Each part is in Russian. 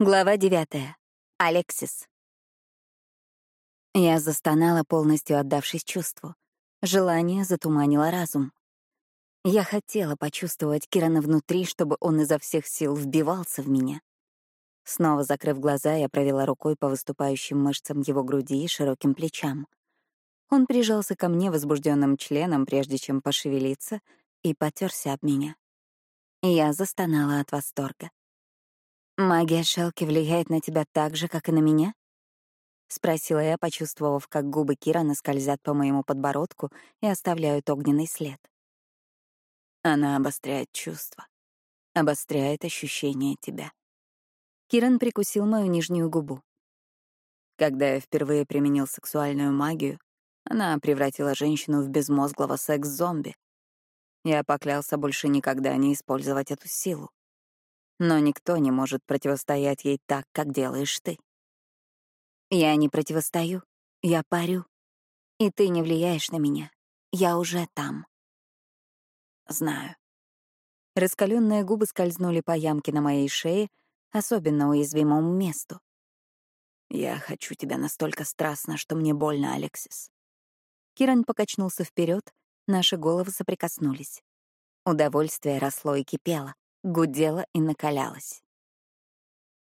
Глава девятая. Алексис. Я застонала, полностью отдавшись чувству. Желание затуманило разум. Я хотела почувствовать Кирана внутри, чтобы он изо всех сил вбивался в меня. Снова закрыв глаза, я провела рукой по выступающим мышцам его груди и широким плечам. Он прижался ко мне возбужденным членом, прежде чем пошевелиться, и потерся об меня. Я застонала от восторга. «Магия Шелки влияет на тебя так же, как и на меня?» — спросила я, почувствовав, как губы Кирана скользят по моему подбородку и оставляют огненный след. Она обостряет чувства, обостряет ощущение тебя. Киран прикусил мою нижнюю губу. Когда я впервые применил сексуальную магию, она превратила женщину в безмозглого секс-зомби. Я поклялся больше никогда не использовать эту силу но никто не может противостоять ей так, как делаешь ты. Я не противостою, я парю. И ты не влияешь на меня. Я уже там. Знаю. Раскаленные губы скользнули по ямке на моей шее, особенно уязвимому месту. Я хочу тебя настолько страстно, что мне больно, Алексис. Киран покачнулся вперед, наши головы соприкоснулись. Удовольствие росло и кипело гудела и накалялась.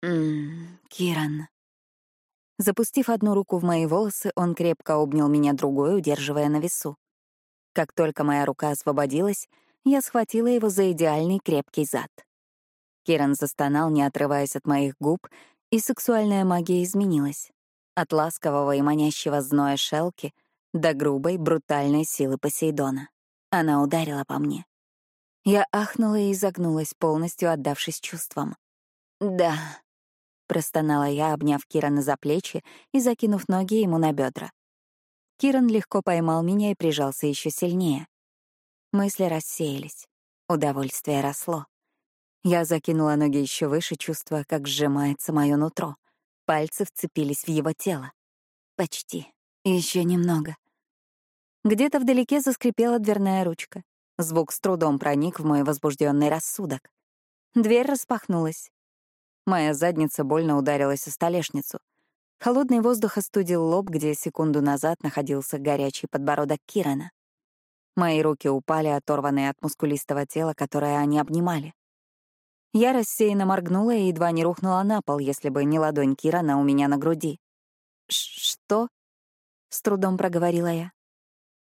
«Ммм, Киран». Запустив одну руку в мои волосы, он крепко обнял меня другой, удерживая на весу. Как только моя рука освободилась, я схватила его за идеальный крепкий зад. Киран застонал, не отрываясь от моих губ, и сексуальная магия изменилась. От ласкового и манящего зноя шелки до грубой, брутальной силы Посейдона. Она ударила по мне. Я ахнула и изогнулась, полностью отдавшись чувствам. «Да», — простонала я, обняв Кирана за плечи и закинув ноги ему на бедра. Киран легко поймал меня и прижался еще сильнее. Мысли рассеялись. Удовольствие росло. Я закинула ноги еще выше, чувствуя, как сжимается мое нутро. Пальцы вцепились в его тело. Почти. Еще немного. Где-то вдалеке заскрипела дверная ручка. Звук с трудом проник в мой возбужденный рассудок. Дверь распахнулась. Моя задница больно ударилась о столешницу. Холодный воздух остудил лоб, где секунду назад находился горячий подбородок Кирана. Мои руки упали, оторванные от мускулистого тела, которое они обнимали. Я рассеянно моргнула и едва не рухнула на пол, если бы не ладонь Кирана у меня на груди. «Что?» — с трудом проговорила я.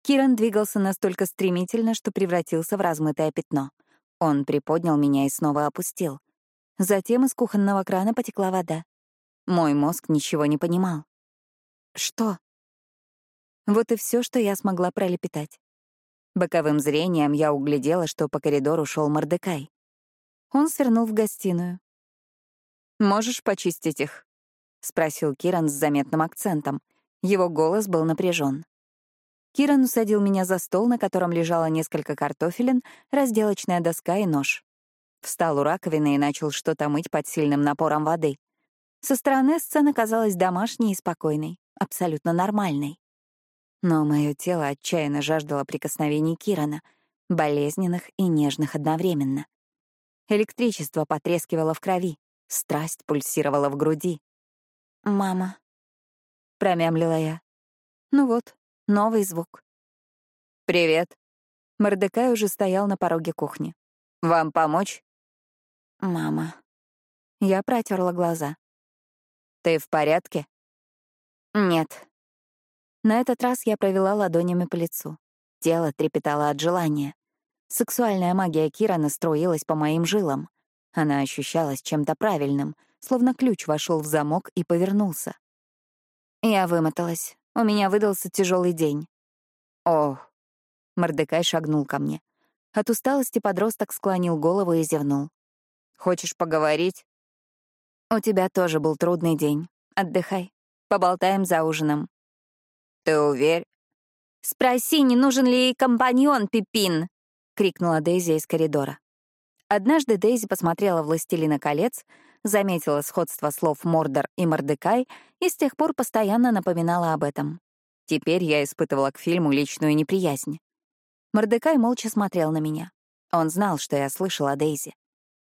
Киран двигался настолько стремительно, что превратился в размытое пятно. Он приподнял меня и снова опустил. Затем из кухонного крана потекла вода. Мой мозг ничего не понимал. Что? Вот и все, что я смогла пролепетать. Боковым зрением я углядела, что по коридору шел Мордекай. Он свернул в гостиную. «Можешь почистить их?» — спросил Киран с заметным акцентом. Его голос был напряжен. Киран усадил меня за стол, на котором лежало несколько картофелин, разделочная доска и нож. Встал у раковины и начал что-то мыть под сильным напором воды. Со стороны сцена казалась домашней и спокойной, абсолютно нормальной. Но мое тело отчаянно жаждало прикосновений Кирана, болезненных и нежных одновременно. Электричество потрескивало в крови, страсть пульсировала в груди. «Мама», — промямлила я. Ну вот, Новый звук. «Привет». Мордекай уже стоял на пороге кухни. «Вам помочь?» «Мама». Я протерла глаза. «Ты в порядке?» «Нет». На этот раз я провела ладонями по лицу. Тело трепетало от желания. Сексуальная магия Кира настроилась по моим жилам. Она ощущалась чем-то правильным, словно ключ вошел в замок и повернулся. Я вымоталась. У меня выдался тяжелый день. Ох. Мордекай шагнул ко мне. От усталости подросток склонил голову и зевнул. Хочешь поговорить? У тебя тоже был трудный день. Отдыхай. Поболтаем за ужином. Ты уверен? Спроси, не нужен ли ей компаньон, Пипин? крикнула Дейзи из коридора. Однажды Дейзи посмотрела «Властелина колец», заметила сходство слов «Мордор» и «Мордекай» и с тех пор постоянно напоминала об этом. Теперь я испытывала к фильму личную неприязнь. Мордекай молча смотрел на меня. Он знал, что я слышала о Дейзи.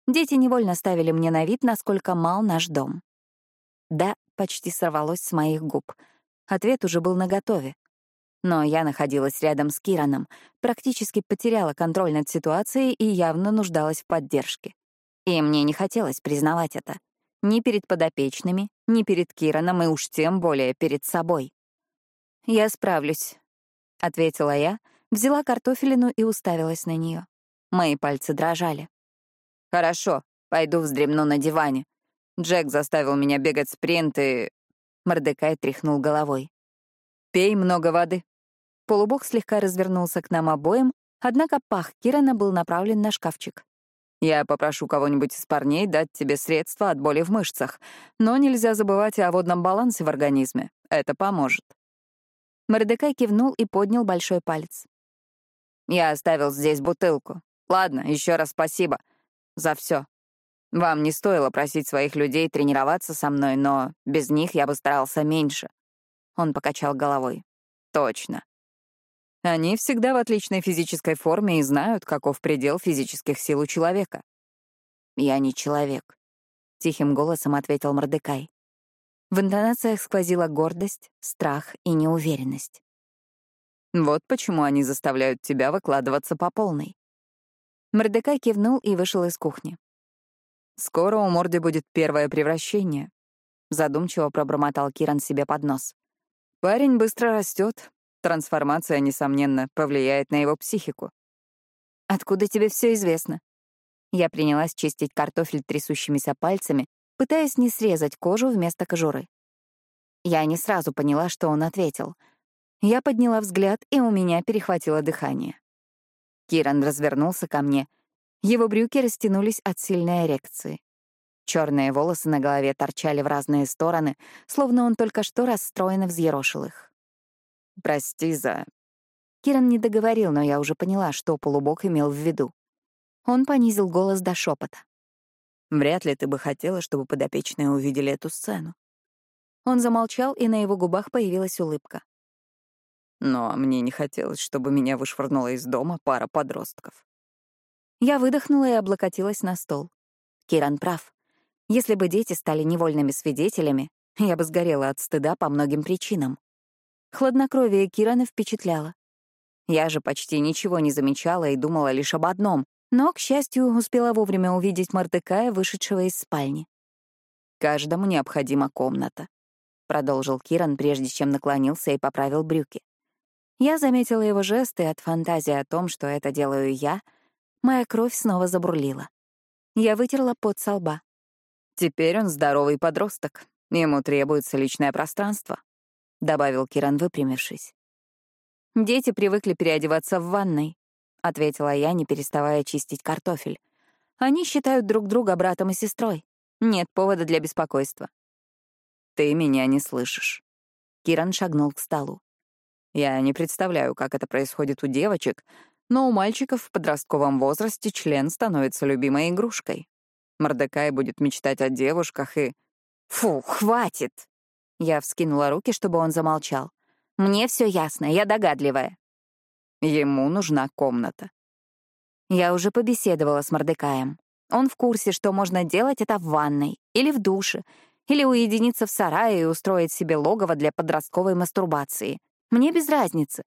Дети невольно ставили мне на вид, насколько мал наш дом. «Да» почти сорвалось с моих губ. Ответ уже был наготове. Но я находилась рядом с Кираном, практически потеряла контроль над ситуацией и явно нуждалась в поддержке. И мне не хотелось признавать это. Ни перед подопечными, ни перед Кираном, и уж тем более перед собой. «Я справлюсь», — ответила я, взяла картофелину и уставилась на нее. Мои пальцы дрожали. «Хорошо, пойду вздремну на диване. Джек заставил меня бегать спринт и...» Мордекай тряхнул головой. «Пей много воды». Полубог слегка развернулся к нам обоим, однако пах Кирана был направлен на шкафчик. «Я попрошу кого-нибудь из парней дать тебе средства от боли в мышцах, но нельзя забывать и о водном балансе в организме. Это поможет». Мордекай кивнул и поднял большой палец. «Я оставил здесь бутылку. Ладно, еще раз спасибо за все. Вам не стоило просить своих людей тренироваться со мной, но без них я бы старался меньше. Он покачал головой. Точно. Они всегда в отличной физической форме и знают, каков предел физических сил у человека. Я не человек, тихим голосом ответил Мордекай. В интонациях сквозила гордость, страх и неуверенность. Вот почему они заставляют тебя выкладываться по полной. Мордекай кивнул и вышел из кухни. «Скоро у Морди будет первое превращение», — задумчиво пробормотал Киран себе под нос. «Парень быстро растет. Трансформация, несомненно, повлияет на его психику». «Откуда тебе все известно?» Я принялась чистить картофель трясущимися пальцами, пытаясь не срезать кожу вместо кожуры. Я не сразу поняла, что он ответил. Я подняла взгляд, и у меня перехватило дыхание. Киран развернулся ко мне. Его брюки растянулись от сильной эрекции. Черные волосы на голове торчали в разные стороны, словно он только что расстроенно взъерошил их. «Прости за...» Киран не договорил, но я уже поняла, что полубок имел в виду. Он понизил голос до шепота. «Вряд ли ты бы хотела, чтобы подопечные увидели эту сцену». Он замолчал, и на его губах появилась улыбка. Но мне не хотелось, чтобы меня вышвырнула из дома пара подростков. Я выдохнула и облокотилась на стол. Киран прав. Если бы дети стали невольными свидетелями, я бы сгорела от стыда по многим причинам. Хладнокровие Кирана впечатляло. Я же почти ничего не замечала и думала лишь об одном, но, к счастью, успела вовремя увидеть Мордекая, вышедшего из спальни. «Каждому необходима комната», — продолжил Киран, прежде чем наклонился и поправил брюки. Я заметила его жесты, от фантазии о том, что это делаю я, моя кровь снова забурлила. Я вытерла пот со лба. «Теперь он здоровый подросток. Ему требуется личное пространство», — добавил Киран, выпрямившись. «Дети привыкли переодеваться в ванной», — ответила я, не переставая чистить картофель. «Они считают друг друга братом и сестрой. Нет повода для беспокойства». «Ты меня не слышишь». Киран шагнул к столу. Я не представляю, как это происходит у девочек, но у мальчиков в подростковом возрасте член становится любимой игрушкой. Мордекай будет мечтать о девушках и... «Фу, хватит!» Я вскинула руки, чтобы он замолчал. «Мне все ясно, я догадливая». Ему нужна комната. Я уже побеседовала с Мордекаем. Он в курсе, что можно делать это в ванной или в душе, или уединиться в сарае и устроить себе логово для подростковой мастурбации. Мне без разницы.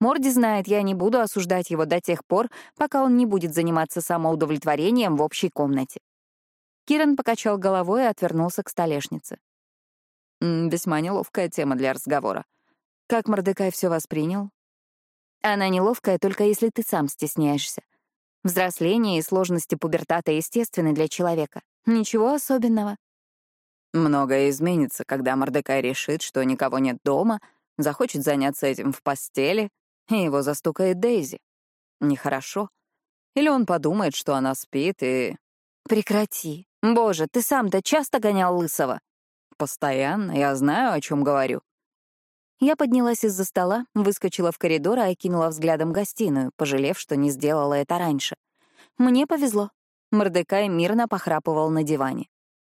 Морди знает, я не буду осуждать его до тех пор, пока он не будет заниматься самоудовлетворением в общей комнате. Киран покачал головой и отвернулся к столешнице. «Весьма неловкая тема для разговора. Как Мордекай все воспринял?» «Она неловкая, только если ты сам стесняешься. Взросление и сложности пубертата естественны для человека. Ничего особенного». «Многое изменится, когда Мордекай решит, что никого нет дома», захочет заняться этим в постели, и его застукает Дейзи. Нехорошо. Или он подумает, что она спит, и... Прекрати. Боже, ты сам-то часто гонял Лысого? Постоянно, я знаю, о чем говорю. Я поднялась из-за стола, выскочила в коридор и окинула взглядом гостиную, пожалев, что не сделала это раньше. Мне повезло. Мордекай мирно похрапывал на диване.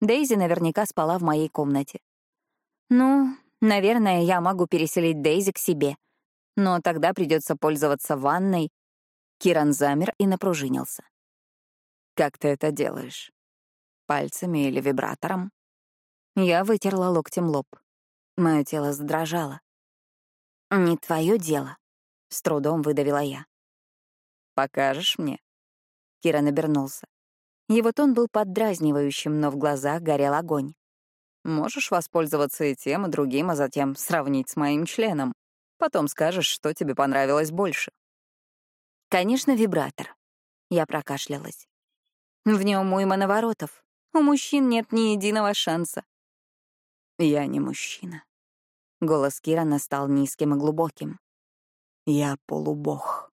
Дейзи наверняка спала в моей комнате. Ну, Наверное, я могу переселить Дейзи к себе. Но тогда придется пользоваться ванной. Киран замер и напружинился. Как ты это делаешь? Пальцами или вибратором? Я вытерла локтем лоб. Мое тело задрожало. «Не твое дело», — с трудом выдавила я. «Покажешь мне?» Киран обернулся. Его тон был поддразнивающим, но в глазах горел огонь. «Можешь воспользоваться и тем, и другим, а затем сравнить с моим членом. Потом скажешь, что тебе понравилось больше». «Конечно, вибратор». Я прокашлялась. В нем уйма наворотов. У мужчин нет ни единого шанса. «Я не мужчина». Голос Кирана стал низким и глубоким. «Я полубог».